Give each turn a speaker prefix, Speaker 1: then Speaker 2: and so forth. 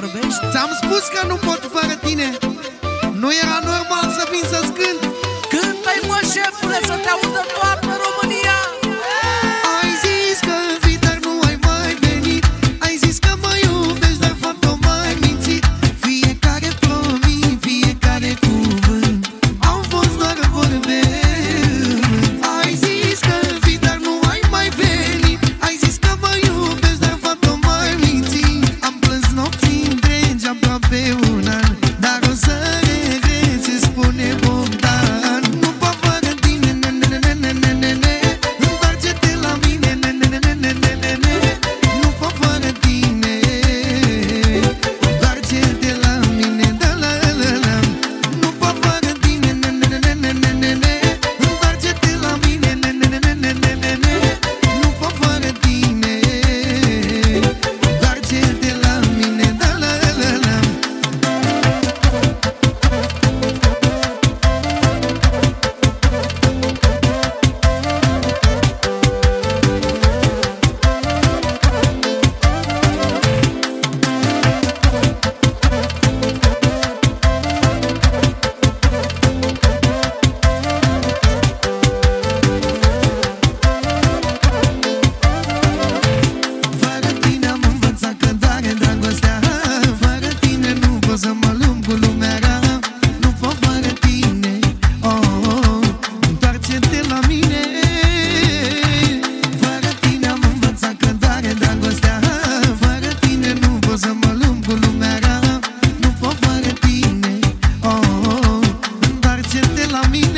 Speaker 1: vorbești?
Speaker 2: Ți-am spus că nu pot fără tine Nu era normal să vin să-ți cânt
Speaker 1: Cântă-i mă, șefule, să te audă toată
Speaker 2: Nu pot fără tine oh, oh, Întoarce-te la mine. Fără tine am învățat că doare dragostea. Fără tine nu pot să mă lung oh, oh, Întoarce-te la mine.